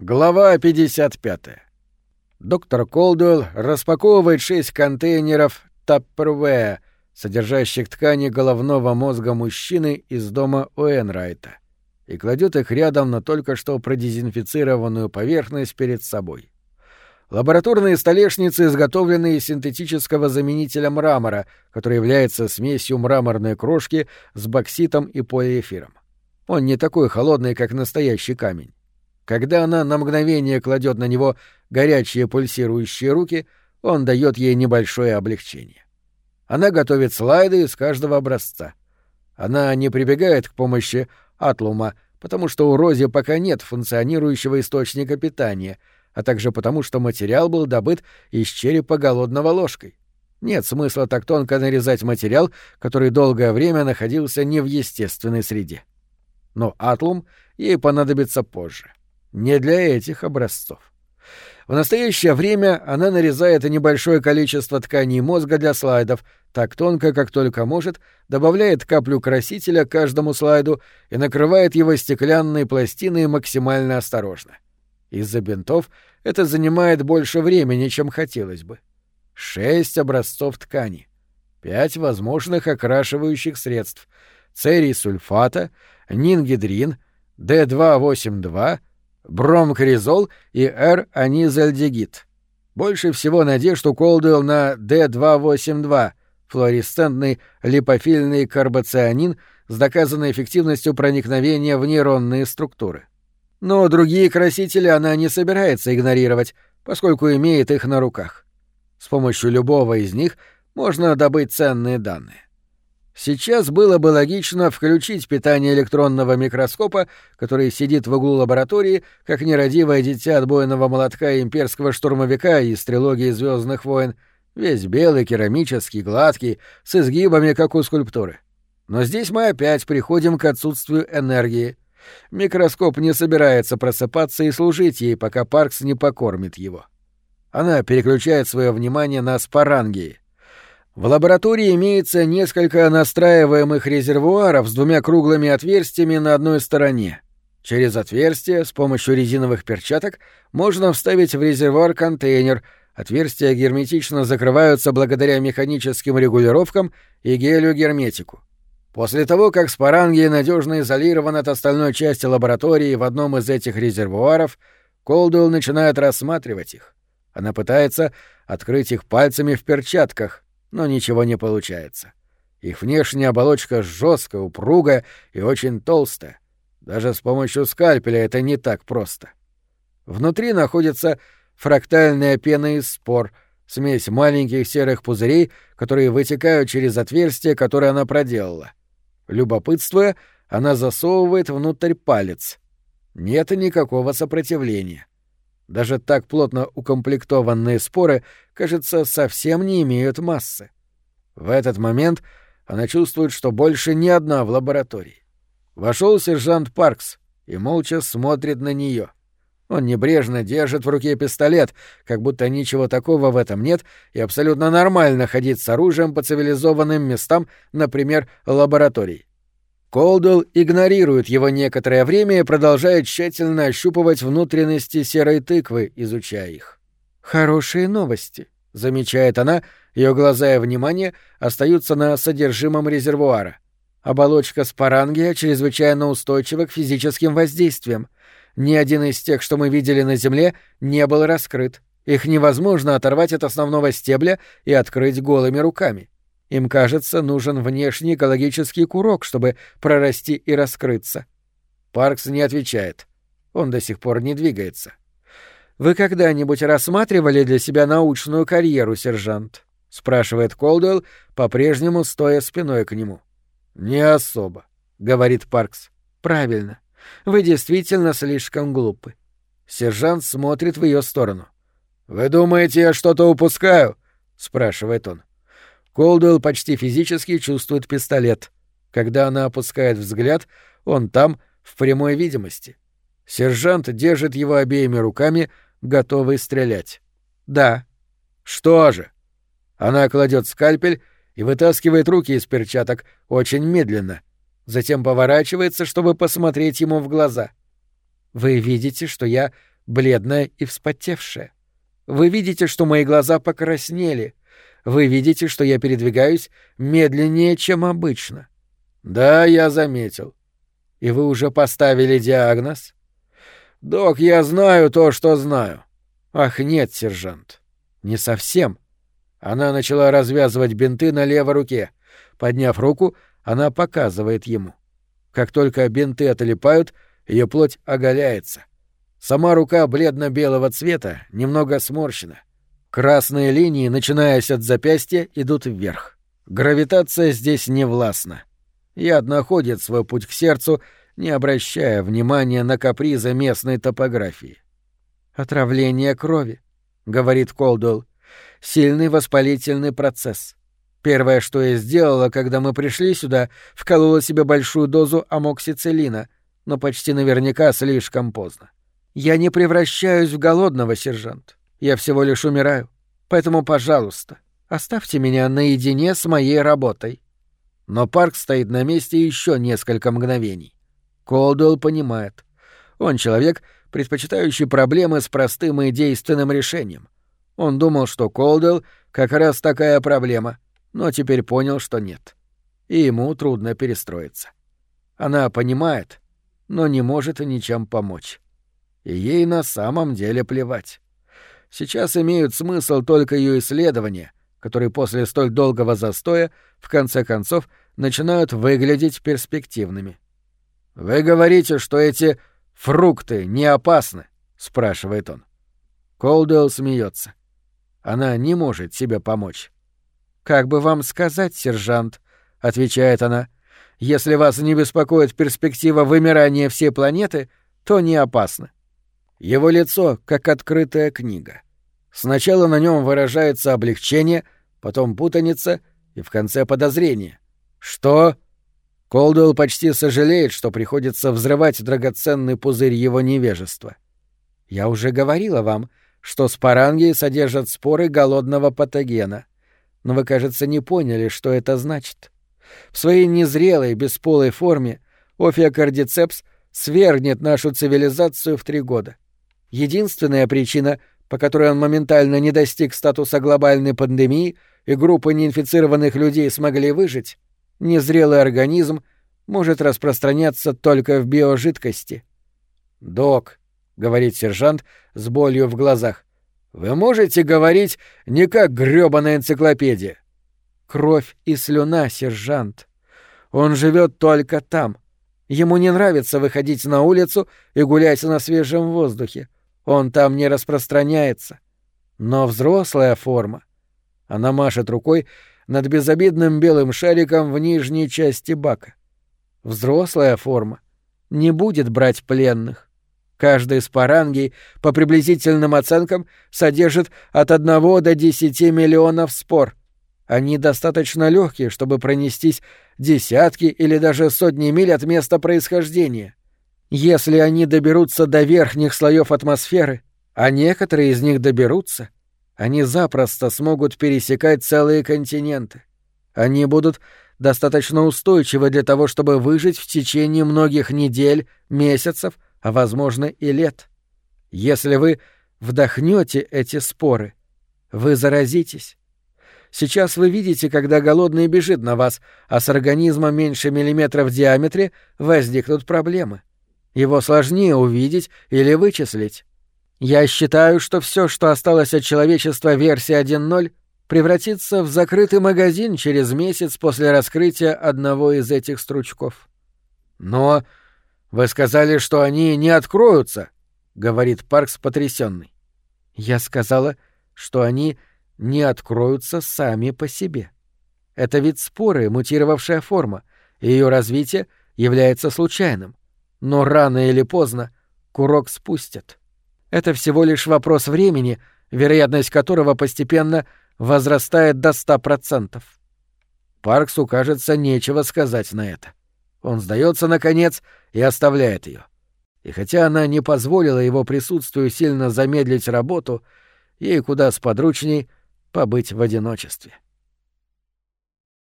Глава 55. Доктор Колдуэлл распаковывает шесть контейнеров Таппервея, содержащих ткани головного мозга мужчины из дома Уэнрайта, и кладет их рядом на только что продезинфицированную поверхность перед собой. Лабораторные столешницы изготовлены из синтетического заменителя мрамора, который является смесью мраморной крошки с бокситом и полиэфиром. Он не такой холодный, как настоящий камень. Когда она на мгновение кладет на него горячие пульсирующие руки, он дает ей небольшое облегчение. Она готовит слайды из каждого образца. Она не прибегает к помощи атлума, потому что у Рози пока нет функционирующего источника питания, а также потому, что материал был добыт из черепа голодного ложкой. Нет смысла так тонко нарезать материал, который долгое время находился не в естественной среде. Но атлум ей понадобится позже. Не для этих образцов. В настоящее время она нарезает небольшое количество тканей мозга для слайдов, так тонко, как только может, добавляет каплю красителя к каждому слайду и накрывает его стеклянной пластиной максимально осторожно. Из-за бинтов это занимает больше времени, чем хотелось бы. Шесть образцов ткани, пять возможных окрашивающих средств — церий сульфата, нингидрин, D282, бромкризол и Р-анизальдегид. Больше всего надежд у Колдуэлл на D282, флуоресцентный липофильный карбоцианин с доказанной эффективностью проникновения в нейронные структуры. Но другие красители она не собирается игнорировать, поскольку имеет их на руках. С помощью любого из них можно добыть ценные данные. Сейчас было бы логично включить питание электронного микроскопа, который сидит в углу лаборатории, как нерадивое дитя отбойного молотка имперского штурмовика из трилогии Звездных войн, весь белый, керамический, гладкий, с изгибами, как у скульптуры. Но здесь мы опять приходим к отсутствию энергии. Микроскоп не собирается просыпаться и служить ей, пока Паркс не покормит его. Она переключает свое внимание на спарангии — в лаборатории имеется несколько настраиваемых резервуаров с двумя круглыми отверстиями на одной стороне. Через отверстие с помощью резиновых перчаток можно вставить в резервуар контейнер. Отверстия герметично закрываются благодаря механическим регулировкам и гелю-герметику. После того, как споранги надежно изолирован от остальной части лаборатории в одном из этих резервуаров, Колдуэлл начинает рассматривать их. Она пытается открыть их пальцами в перчатках, но ничего не получается. Их внешняя оболочка жесткая, упругая и очень толстая. Даже с помощью скальпеля это не так просто. Внутри находится фрактальная пена из спор, смесь маленьких серых пузырей, которые вытекают через отверстие, которое она проделала. Любопытствуя, она засовывает внутрь палец. Нет никакого сопротивления. Даже так плотно укомплектованные споры, кажется, совсем не имеют массы. В этот момент она чувствует, что больше ни одна в лаборатории. Вошел сержант Паркс и молча смотрит на нее. Он небрежно держит в руке пистолет, как будто ничего такого в этом нет, и абсолютно нормально ходить с оружием по цивилизованным местам, например, лабораторий. Колдуэлл игнорирует его некоторое время и продолжает тщательно ощупывать внутренности серой тыквы, изучая их. «Хорошие новости», — замечает она, ее глаза и внимание остаются на содержимом резервуара. Оболочка спорангия чрезвычайно устойчива к физическим воздействиям. Ни один из тех, что мы видели на Земле, не был раскрыт. Их невозможно оторвать от основного стебля и открыть голыми руками. Им, кажется, нужен внешний экологический курок, чтобы прорасти и раскрыться. Паркс не отвечает. Он до сих пор не двигается. «Вы когда-нибудь рассматривали для себя научную карьеру, сержант?» — спрашивает Колдуэлл, по-прежнему стоя спиной к нему. «Не особо», — говорит Паркс. «Правильно. Вы действительно слишком глупы». Сержант смотрит в ее сторону. «Вы думаете, я что-то упускаю?» — спрашивает он. Колдуэлл почти физически чувствует пистолет. Когда она опускает взгляд, он там, в прямой видимости. Сержант держит его обеими руками, готовый стрелять. «Да». «Что же?» Она кладет скальпель и вытаскивает руки из перчаток очень медленно. Затем поворачивается, чтобы посмотреть ему в глаза. «Вы видите, что я бледная и вспотевшая. Вы видите, что мои глаза покраснели. Вы видите, что я передвигаюсь медленнее, чем обычно. Да, я заметил. И вы уже поставили диагноз? Док, я знаю то, что знаю. Ах, нет, сержант. Не совсем. Она начала развязывать бинты на левой руке. Подняв руку, она показывает ему. Как только бинты отлипают, ее плоть оголяется. Сама рука бледно-белого цвета, немного сморщена. Красные линии, начинаясь от запястья, идут вверх. Гравитация здесь не властна. Яд находит свой путь к сердцу, не обращая внимания на капризы местной топографии. «Отравление крови», — говорит Колдуэлл. «Сильный воспалительный процесс. Первое, что я сделала, когда мы пришли сюда, вколола себе большую дозу амоксициллина, но почти наверняка слишком поздно. Я не превращаюсь в голодного, сержант. Я всего лишь умираю. Поэтому, пожалуйста, оставьте меня наедине с моей работой». Но парк стоит на месте еще несколько мгновений. Колдуэлл понимает. Он человек, предпочитающий проблемы с простым и действенным решением. Он думал, что Колдуэлл как раз такая проблема, но теперь понял, что нет. И ему трудно перестроиться. Она понимает, но не может ничем помочь. И ей на самом деле плевать. Сейчас имеют смысл только ее исследования, которые после столь долгого застоя в конце концов начинают выглядеть перспективными. «Вы говорите, что эти фрукты не опасны?» — спрашивает он. Колдуэлл смеется. Она не может себе помочь. «Как бы вам сказать, сержант?» — отвечает она. «Если вас не беспокоит перспектива вымирания всей планеты, то не опасно». Его лицо как открытая книга. Сначала на нем выражается облегчение, потом путаница и в конце подозрение. «Что?» Колдуэлл почти сожалеет, что приходится взрывать драгоценный пузырь его невежества. «Я уже говорила вам, что споранги содержат споры голодного патогена. Но вы, кажется, не поняли, что это значит. В своей незрелой, бесполой форме офиокардицепс свергнет нашу цивилизацию в три года. Единственная причина, по которой он моментально не достиг статуса глобальной пандемии и группы неинфицированных людей смогли выжить, незрелый организм может распространяться только в биожидкости. «Док», — говорит сержант с болью в глазах, — «вы можете говорить не как грёбаная энциклопедия». «Кровь и слюна, сержант. Он живет только там. Ему не нравится выходить на улицу и гулять на свежем воздухе. Он там не распространяется. Но взрослая форма. Она машет рукой над безобидным белым шариком в нижней части бака. Взрослая форма не будет брать пленных. Каждый из парангий, по приблизительным оценкам, содержит от 1 до 10 миллионов спор. Они достаточно легкие, чтобы пронестись десятки или даже сотни миль от места происхождения. Если они доберутся до верхних слоев атмосферы, а некоторые из них доберутся, они запросто смогут пересекать целые континенты. Они будут достаточно устойчивы для того, чтобы выжить в течение многих недель, месяцев, а возможно и лет. Если вы вдохнете эти споры, вы заразитесь. Сейчас вы видите, когда голодный бежит на вас, а с организмом меньше миллиметра в диаметре возникнут проблемы. Его сложнее увидеть или вычислить. Я считаю, что все, что осталось от человечества версии 1.0, превратится в закрытый магазин через месяц после раскрытия одного из этих стручков. Но вы сказали, что они не откроются, говорит Паркс потрясенный. Я сказала, что они не откроются сами по себе. Это вид споры, мутировавшая форма, и ее развитие является случайным но рано или поздно курок спустят. Это всего лишь вопрос времени, вероятность которого постепенно возрастает до ста процентов. Парксу, кажется, нечего сказать на это. Он сдается наконец и оставляет ее. И хотя она не позволила его присутствию сильно замедлить работу, ей куда сподручней побыть в одиночестве. —